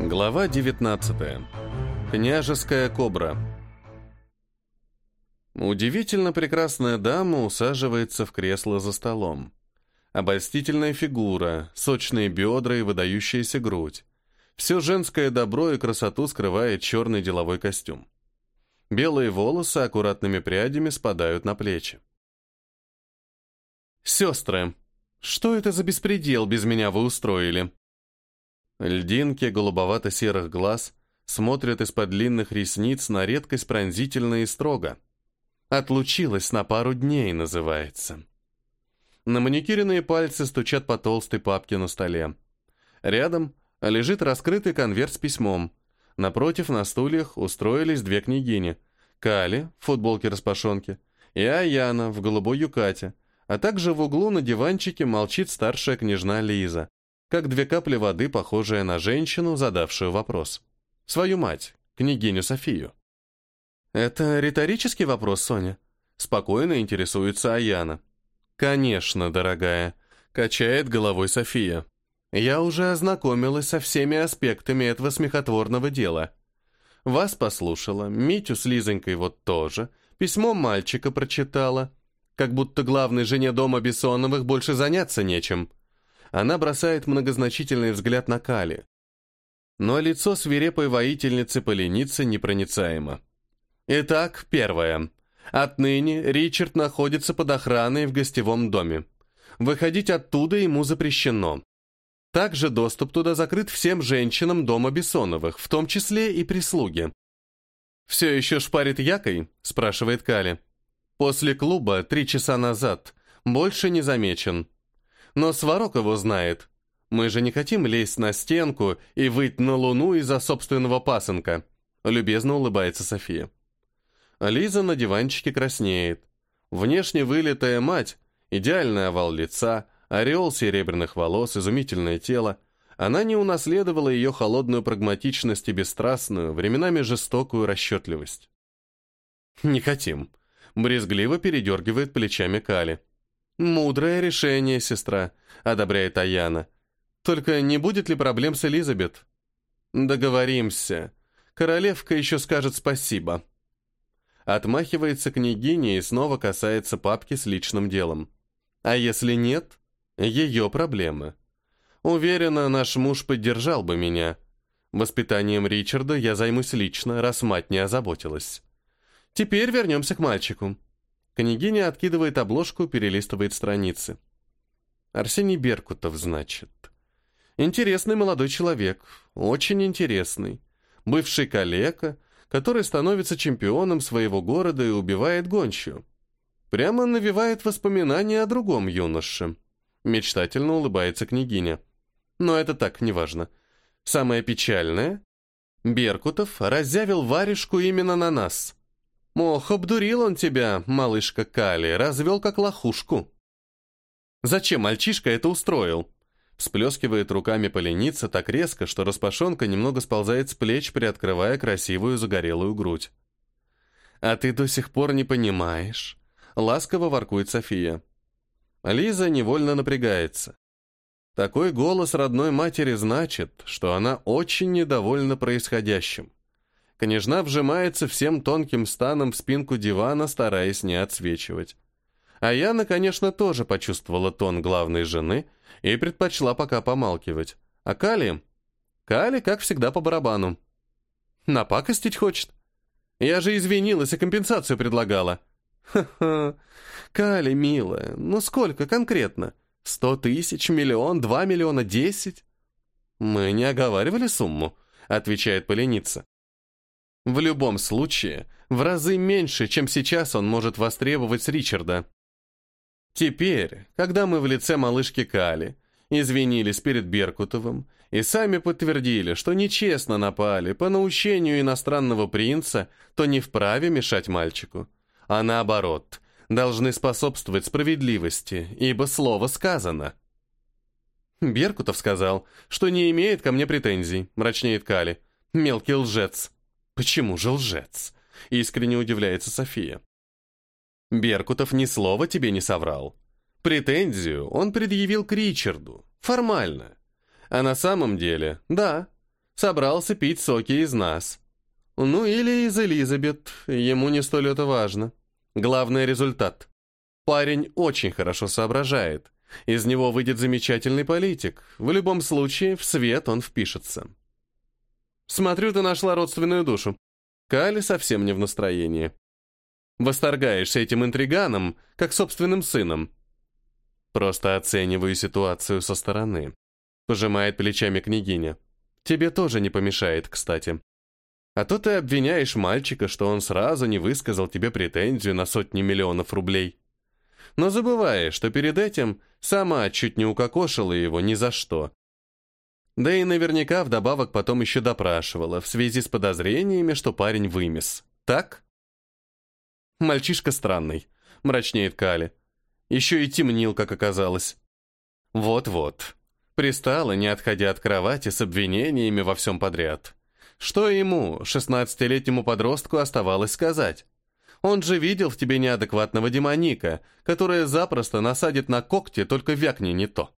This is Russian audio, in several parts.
Глава 19. Княжеская кобра. Удивительно прекрасная дама усаживается в кресло за столом. Обольстительная фигура, сочные бедра и выдающаяся грудь. Все женское добро и красоту скрывает черный деловой костюм. Белые волосы аккуратными прядями спадают на плечи. «Сестры, что это за беспредел без меня вы устроили?» Льдинки голубовато-серых глаз смотрят из-под длинных ресниц на редкость пронзительно и строго. «Отлучилась на пару дней» называется. На маникюренные пальцы стучат по толстой папке на столе. Рядом лежит раскрытый конверт с письмом. Напротив на стульях устроились две княгини. Кали в футболке-распашонке и Аяна в голубой юкате, а также в углу на диванчике молчит старшая княжна Лиза, как две капли воды, похожая на женщину, задавшую вопрос. Свою мать, княгиню Софию. «Это риторический вопрос, Соня?» Спокойно интересуется Аяна. «Конечно, дорогая», — качает головой София. «Я уже ознакомилась со всеми аспектами этого смехотворного дела. Вас послушала, Митю с Лизонькой вот тоже, письмо мальчика прочитала. Как будто главной жене дома Бессоновых больше заняться нечем. Она бросает многозначительный взгляд на Кали. Но лицо свирепой воительницы поленится непроницаемо. Итак, первое. Отныне Ричард находится под охраной в гостевом доме. Выходить оттуда ему запрещено. Также доступ туда закрыт всем женщинам дома Бессоновых, в том числе и прислуге. «Все еще шпарит якой?» – спрашивает Кали. «После клуба три часа назад. Больше не замечен. Но Сварог его знает. Мы же не хотим лезть на стенку и выйти на луну из-за собственного пасынка», — любезно улыбается София. Лиза на диванчике краснеет. Внешне вылитая мать, идеальный овал лица, ореол серебряных волос, изумительное тело. Она не унаследовала ее холодную прагматичность и бесстрастную, временами жестокую расчетливость. «Не хотим», — брезгливо передергивает плечами Кали. «Мудрое решение, сестра», — одобряет Аяна. «Только не будет ли проблем с Элизабет?» «Договоримся. Королевка еще скажет спасибо». Отмахивается княгиня и снова касается папки с личным делом. А если нет, ее проблемы. Уверена, наш муж поддержал бы меня. Воспитанием Ричарда я займусь лично, раз мать не озаботилась. Теперь вернемся к мальчику. Княгиня откидывает обложку, перелистывает страницы. Арсений Беркутов, значит. Интересный молодой человек, очень интересный. Бывший калека, который становится чемпионом своего города и убивает гончую. Прямо навевает воспоминания о другом юноше. Мечтательно улыбается княгиня. Но это так, неважно. Самое печальное — Беркутов разъявил варежку именно на нас. Ох, обдурил он тебя, малышка Кали, развел как лохушку. Зачем мальчишка это устроил? Сплескивает руками поленица так резко, что распашонка немного сползает с плеч, приоткрывая красивую загорелую грудь. «А ты до сих пор не понимаешь», — ласково воркует София. Лиза невольно напрягается. Такой голос родной матери значит, что она очень недовольна происходящим. Княжна вжимается всем тонким станом в спинку дивана, стараясь не отсвечивать. А Яна, конечно, тоже почувствовала тон главной жены и предпочла пока помалкивать. А Кали? Кали, как всегда, по барабану. Напакостить хочет? Я же извинилась и компенсацию предлагала. Ха-ха. Кали, милая, ну сколько конкретно? Сто тысяч, миллион, два миллиона, десять? Мы не оговаривали сумму, отвечает поленица. В любом случае, в разы меньше, чем сейчас он может востребовать с Ричарда. Теперь, когда мы в лице малышки Кали извинились перед Беркутовым и сами подтвердили, что нечестно напали по наущению иностранного принца, то не вправе мешать мальчику, а наоборот, должны способствовать справедливости, ибо слово сказано. Беркутов сказал, что не имеет ко мне претензий, мрачнеет Кали. Мелкий лжец. «Почему же лжец?» — искренне удивляется София. «Беркутов ни слова тебе не соврал. Претензию он предъявил к Ричарду. Формально. А на самом деле, да, Собрался пить соки из нас. Ну или из Элизабет, ему не столь это важно. Главный результат. Парень очень хорошо соображает. Из него выйдет замечательный политик. В любом случае, в свет он впишется. Смотрю, ты нашла родственную душу. Кали совсем не в настроении. Восторгаешься этим интриганом, как собственным сыном. Просто оцениваю ситуацию со стороны. Пожимает плечами княгиня. Тебе тоже не помешает, кстати. А то ты обвиняешь мальчика, что он сразу не высказал тебе претензию на сотни миллионов рублей. Но забываешь, что перед этим сама чуть не укокошила его ни за что. Да и наверняка вдобавок потом еще допрашивала в связи с подозрениями, что парень вымес. Так? Мальчишка странный, мрачнеет Кали. Еще и темнил, как оказалось. Вот-вот. Пристала, не отходя от кровати, с обвинениями во всем подряд. Что ему, шестнадцатилетнему подростку, оставалось сказать? Он же видел в тебе неадекватного демоника, которая запросто насадит на когти, только вякни не то.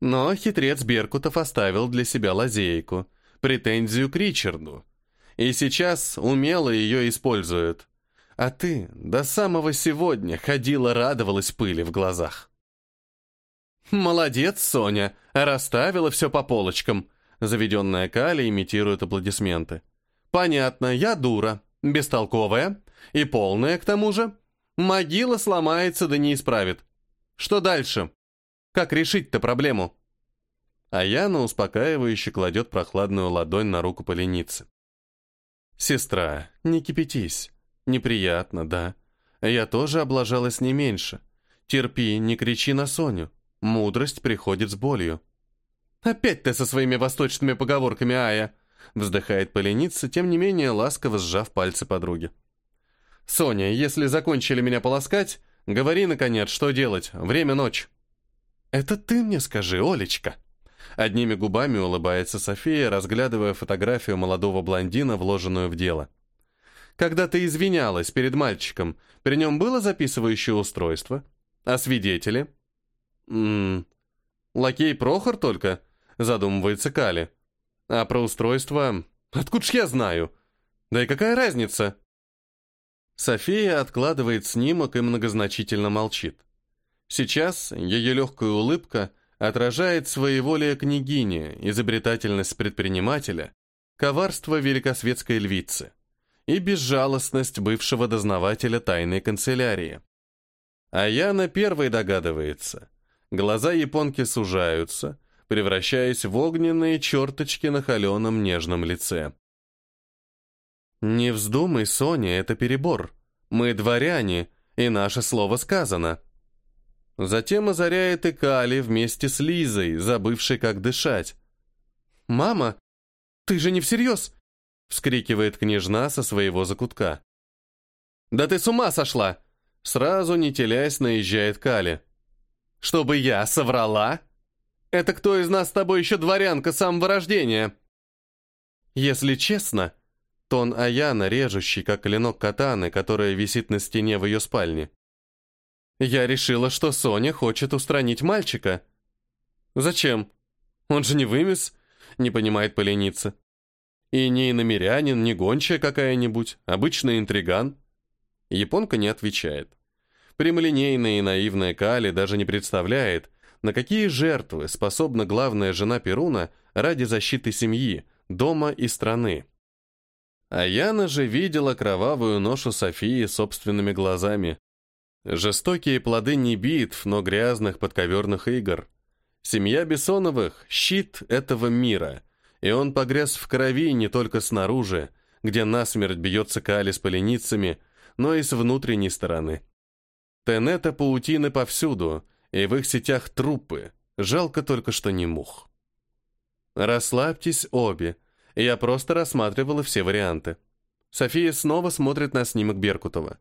Но хитрец Беркутов оставил для себя лазейку, претензию к Ричарду. И сейчас умело ее использует. А ты до самого сегодня ходила, радовалась пыли в глазах. «Молодец, Соня, расставила все по полочкам», Заведенная Кали имитирует аплодисменты. «Понятно, я дура, бестолковая и полная к тому же. Могила сломается, да не исправит. Что дальше? Как решить-то проблему?» А Яна успокаивающе кладет прохладную ладонь на руку поленицы. «Сестра, не кипятись. Неприятно, да. Я тоже облажалась не меньше. Терпи, не кричи на Соню. Мудрость приходит с болью». «Опять ты со своими восточными поговорками, Ая!» Вздыхает поленица, тем не менее ласково сжав пальцы подруги. «Соня, если закончили меня полоскать, говори, наконец, что делать. Время ночь». «Это ты мне скажи, Олечка!» Одними губами улыбается София, разглядывая фотографию молодого блондина, вложенную в дело. «Когда ты извинялась перед мальчиком, при нем было записывающее устройство? А свидетели?» «Ммм... Лакей Прохор только?» задумывается Кали. А про устройство... Откуда ж я знаю? Да и какая разница? София откладывает снимок и многозначительно молчит. Сейчас ее легкая улыбка отражает своеволие княгини, изобретательность предпринимателя, коварство великосветской львицы и безжалостность бывшего дознавателя тайной канцелярии. А Яна первой догадывается. Глаза японки сужаются, превращаясь в огненные черточки на холеном нежном лице. «Не вздумай, Соня, это перебор. Мы дворяне, и наше слово сказано». Затем озаряет и Кали вместе с Лизой, забывшей, как дышать. «Мама, ты же не всерьез?» — вскрикивает княжна со своего закутка. «Да ты с ума сошла!» Сразу, не телясь, наезжает Кали. «Чтобы я соврала?» Это кто из нас с тобой еще дворянка самого рождения?» Если честно, тон Аяна, режущий, как клинок катаны, которая висит на стене в ее спальне. Я решила, что Соня хочет устранить мальчика. Зачем? Он же не вымес, не понимает поленица. И не иномерянин, не гончая какая-нибудь, обычный интриган. Японка не отвечает. Прямолинейная и наивная Кали даже не представляет, на какие жертвы способна главная жена Перуна ради защиты семьи, дома и страны? А Яна же видела кровавую ношу Софии собственными глазами. Жестокие плоды не битв, но грязных подковерных игр. Семья Бессоновых — щит этого мира, и он погряз в крови не только снаружи, где насмерть бьется Кали с поленицами, но и с внутренней стороны. Тенета паутины повсюду — и в их сетях трупы. Жалко только, что не мух. Расслабьтесь обе. Я просто рассматривала все варианты. София снова смотрит на снимок Беркутова.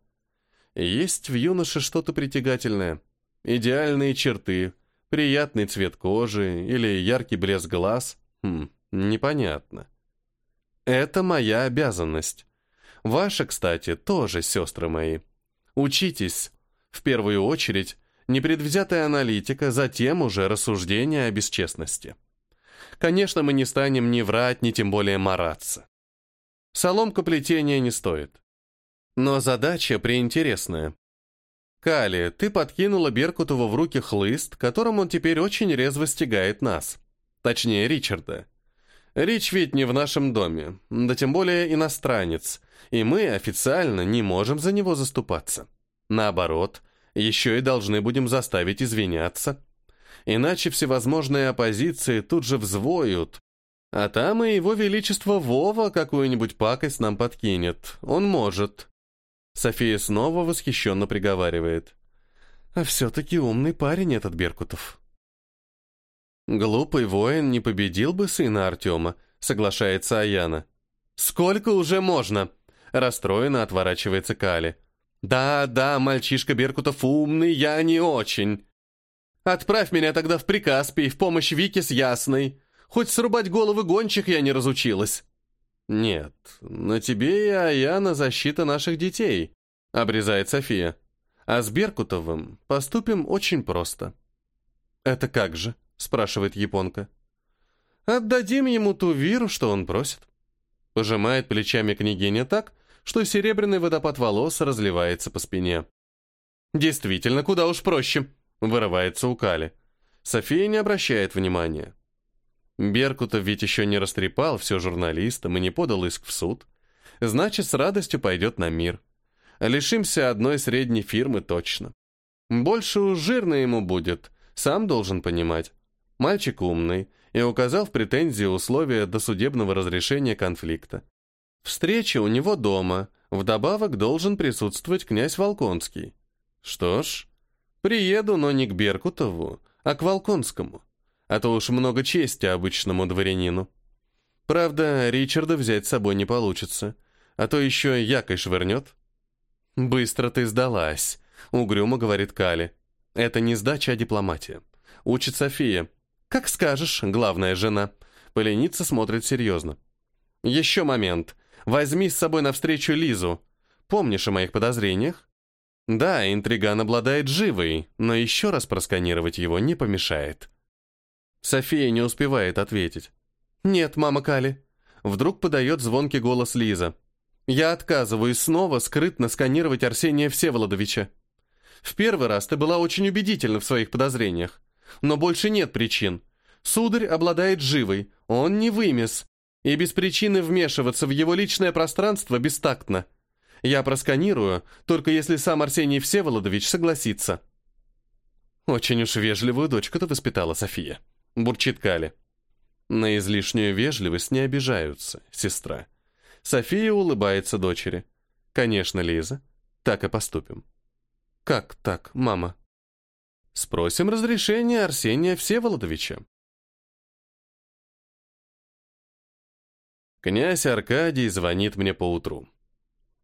Есть в юноше что-то притягательное. Идеальные черты, приятный цвет кожи или яркий блеск глаз. Хм, непонятно. Это моя обязанность. Ваша, кстати, тоже, сестры мои. Учитесь, в первую очередь, непредвзятая аналитика, затем уже рассуждение о бесчестности. конечно, мы не станем ни врать, ни тем более мараться. Соломка плетения не стоит. Но задача преинтересная. Кали, ты подкинула Беркутову в руки хлыст, которым он теперь очень резво стягает нас. Точнее, Ричарда. Рич ведь не в нашем доме, да тем более иностранец, и мы официально не можем за него заступаться. Наоборот, еще и должны будем заставить извиняться. Иначе всевозможные оппозиции тут же взвоют, а там и его величество Вова какую-нибудь пакость нам подкинет. Он может. София снова восхищенно приговаривает. А все-таки умный парень этот Беркутов. Глупый воин не победил бы сына Артема, соглашается Аяна. Сколько уже можно? Расстроенно отворачивается Кали. Да, да, мальчишка Беркутов умный, я не очень. Отправь меня тогда в Прикаспий в помощь Вике с Ясной. Хоть срубать головы гончих я не разучилась. «Нет, на тебе и Аяна защита наших детей», — обрезает София. «А с Беркутовым поступим очень просто». «Это как же?» — спрашивает японка. «Отдадим ему ту виру, что он просит». Пожимает плечами княгиня так, что серебряный водопад волос разливается по спине. «Действительно, куда уж проще», — вырывается у Кали. София не обращает внимания. Беркутов ведь еще не растрепал все журналистам и не подал иск в суд. Значит, с радостью пойдет на мир. Лишимся одной средней фирмы точно. Больше уж жирно ему будет, сам должен понимать. Мальчик умный и указал в претензии условия досудебного разрешения конфликта. Встреча у него дома, вдобавок должен присутствовать князь Волконский. Что ж, приеду, но не к Беркутову, а к Волконскому а то уж много чести обычному дворянину. Правда, Ричарда взять с собой не получится, а то еще якой швырнет. «Быстро ты сдалась», — угрюмо говорит Кали. «Это не сдача, а дипломатия. Учит София. Как скажешь, главная жена». Поленица смотрит серьезно. «Еще момент. Возьми с собой навстречу Лизу. Помнишь о моих подозрениях?» «Да, интриган обладает живой, но еще раз просканировать его не помешает». София не успевает ответить. «Нет, мама Кали». Вдруг подает звонкий голос Лиза. «Я отказываюсь снова скрытно сканировать Арсения Всеволодовича. В первый раз ты была очень убедительна в своих подозрениях. Но больше нет причин. Сударь обладает живой, он не вымес, и без причины вмешиваться в его личное пространство бестактно. Я просканирую, только если сам Арсений Всеволодович согласится». Очень уж вежливую дочку ты воспитала, София бурчит Кали. На излишнюю вежливость не обижаются, сестра. София улыбается дочери. Конечно, Лиза, так и поступим. Как так, мама? Спросим разрешения Арсения Всеволодовича. Князь Аркадий звонит мне поутру.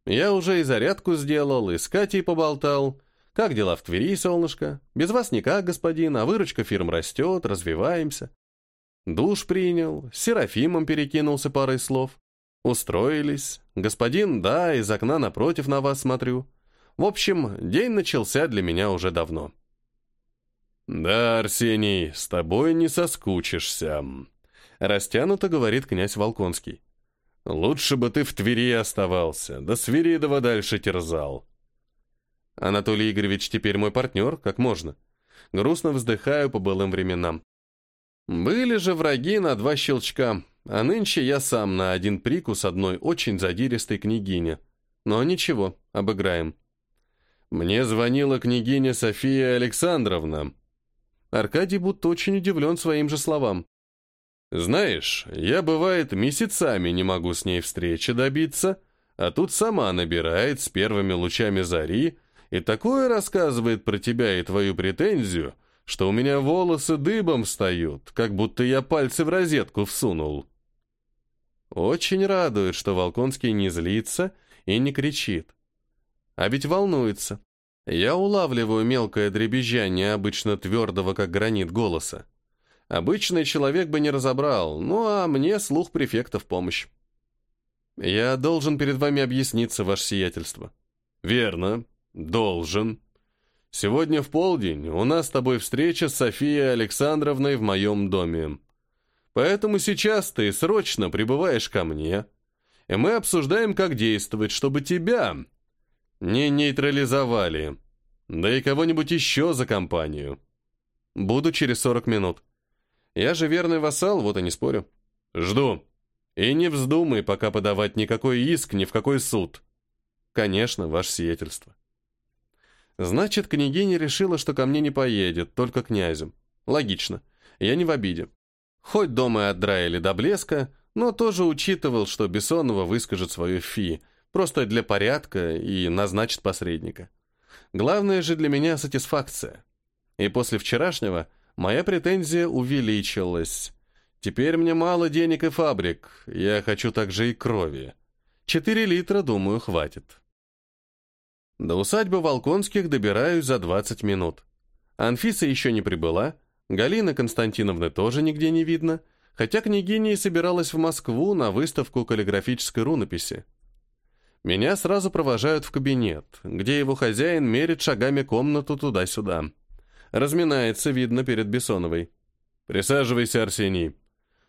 Я уже и зарядку сделал, и с Катей поболтал, как дела в Твери, солнышко? Без вас никак, господин, а выручка фирм растет, развиваемся. Душ принял, с Серафимом перекинулся парой слов. Устроились. Господин, да, из окна напротив на вас смотрю. В общем, день начался для меня уже давно. «Да, Арсений, с тобой не соскучишься», — растянуто говорит князь Волконский. «Лучше бы ты в Твери оставался, да Свиридова дальше терзал. Анатолий Игоревич теперь мой партнер, как можно. Грустно вздыхаю по былым временам. Были же враги на два щелчка, а нынче я сам на один прикус одной очень задиристой княгине. Но ничего, обыграем. Мне звонила княгиня София Александровна. Аркадий будто очень удивлен своим же словам. Знаешь, я, бывает, месяцами не могу с ней встречи добиться, а тут сама набирает с первыми лучами зари, и такое рассказывает про тебя и твою претензию, что у меня волосы дыбом встают, как будто я пальцы в розетку всунул. Очень радует, что Волконский не злится и не кричит. А ведь волнуется. Я улавливаю мелкое дребезжание обычно твердого, как гранит, голоса. Обычный человек бы не разобрал, ну а мне слух префекта в помощь. Я должен перед вами объясниться, ваше сиятельство. Верно, «Должен. Сегодня в полдень у нас с тобой встреча с Софией Александровной в моем доме. Поэтому сейчас ты срочно прибываешь ко мне, и мы обсуждаем, как действовать, чтобы тебя не нейтрализовали, да и кого-нибудь еще за компанию. Буду через 40 минут. Я же верный вассал, вот и не спорю. Жду. И не вздумай пока подавать никакой иск ни в какой суд. Конечно, ваше сиятельство. Значит, княгиня решила, что ко мне не поедет, только князем. Логично. Я не в обиде. Хоть дома и отдраили до блеска, но тоже учитывал, что Бессонова выскажет свою фи, просто для порядка и назначит посредника. Главное же для меня сатисфакция. И после вчерашнего моя претензия увеличилась. Теперь мне мало денег и фабрик, я хочу также и крови. Четыре литра, думаю, хватит. До усадьбы Волконских добираюсь за 20 минут. Анфиса еще не прибыла, Галины Константиновны тоже нигде не видно, хотя княгиня и собиралась в Москву на выставку каллиграфической рунописи. Меня сразу провожают в кабинет, где его хозяин мерит шагами комнату туда-сюда. Разминается, видно, перед Бессоновой. «Присаживайся, Арсений».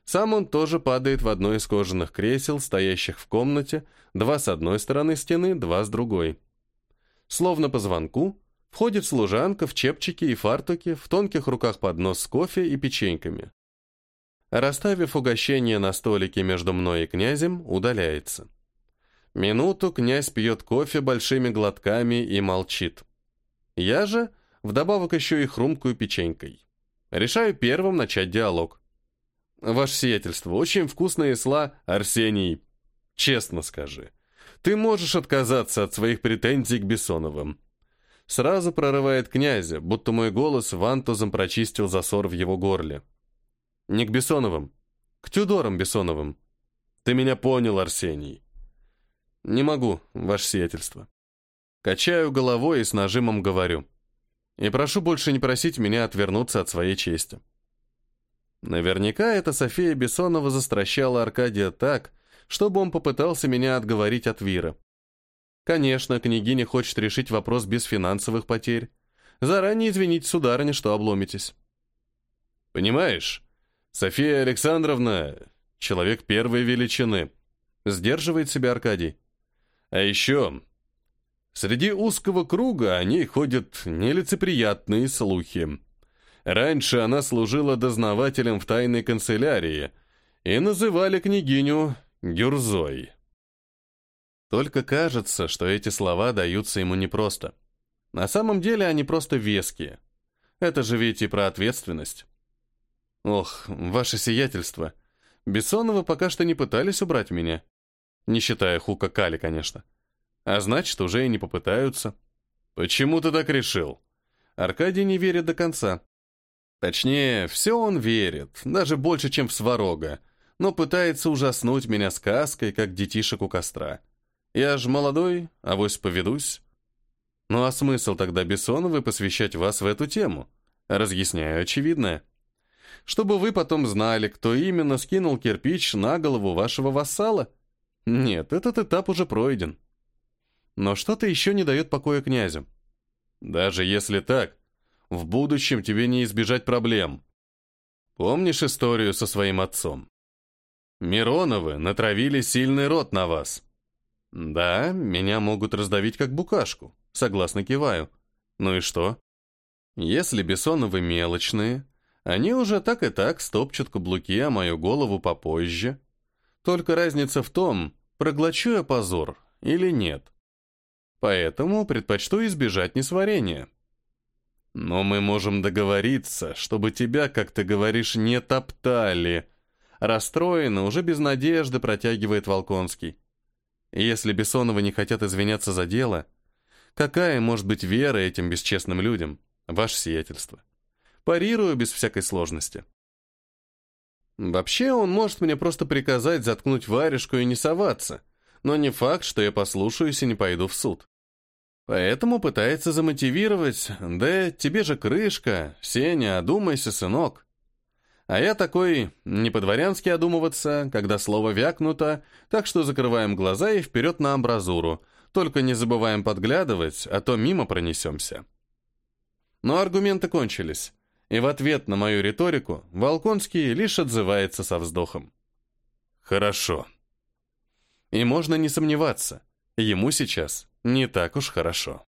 Сам он тоже падает в одно из кожаных кресел, стоящих в комнате, два с одной стороны стены, два с другой. Словно по звонку, входит служанка в чепчике и фартуке, в тонких руках поднос с кофе и печеньками. Расставив угощение на столике между мной и князем, удаляется. Минуту князь пьет кофе большими глотками и молчит. Я же, вдобавок еще и хрумкую печенькой. Решаю первым начать диалог. «Ваше сиятельство, очень вкусная сла, Арсений. Честно скажи, ты можешь отказаться от своих претензий к Бессоновым. Сразу прорывает князя, будто мой голос вантузом прочистил засор в его горле. Не к Бессоновым, к Тюдорам Бессоновым. Ты меня понял, Арсений. Не могу, ваше сиятельство. Качаю головой и с нажимом говорю. И прошу больше не просить меня отвернуться от своей чести. Наверняка эта София Бессонова застращала Аркадия так, чтобы он попытался меня отговорить от Вира. Конечно, княгиня хочет решить вопрос без финансовых потерь. Заранее извините, сударыня, что обломитесь. Понимаешь, София Александровна — человек первой величины. Сдерживает себя Аркадий. А еще среди узкого круга о ней ходят нелицеприятные слухи. Раньше она служила дознавателем в тайной канцелярии и называли княгиню Гюрзой. Только кажется, что эти слова даются ему непросто. На самом деле они просто веские. Это же ведь и про ответственность. Ох, ваше сиятельство. Бессонова пока что не пытались убрать меня. Не считая Хука Кали, конечно. А значит, уже и не попытаются. Почему ты так решил? Аркадий не верит до конца. Точнее, все он верит, даже больше, чем в Сварога но пытается ужаснуть меня сказкой, как детишек у костра. Я ж молодой, авось поведусь. Ну а смысл тогда Бессоновой посвящать вас в эту тему? Разъясняю очевидное. Чтобы вы потом знали, кто именно скинул кирпич на голову вашего вассала? Нет, этот этап уже пройден. Но что-то еще не дает покоя князю. Даже если так, в будущем тебе не избежать проблем. Помнишь историю со своим отцом? Мироновы натравили сильный рот на вас. Да, меня могут раздавить как букашку. Согласно киваю. Ну и что? Если Бессоновы мелочные, они уже так и так стопчут каблуки, а мою голову попозже. Только разница в том, проглочу я позор или нет. Поэтому предпочту избежать несварения. Но мы можем договориться, чтобы тебя, как ты говоришь, не топтали, Расстроенно, уже без надежды протягивает Волконский. Если Бессоновы не хотят извиняться за дело, какая может быть вера этим бесчестным людям, ваше сиятельство? Парирую без всякой сложности. Вообще, он может мне просто приказать заткнуть варежку и не соваться, но не факт, что я послушаюсь и не пойду в суд. Поэтому пытается замотивировать, да тебе же крышка, Сеня, одумайся, сынок. А я такой, не по-дворянски одумываться, когда слово вякнуто, так что закрываем глаза и вперед на амбразуру, только не забываем подглядывать, а то мимо пронесемся. Но аргументы кончились. И в ответ на мою риторику Волконский лишь отзывается со вздохом. Хорошо. И можно не сомневаться, ему сейчас не так уж хорошо.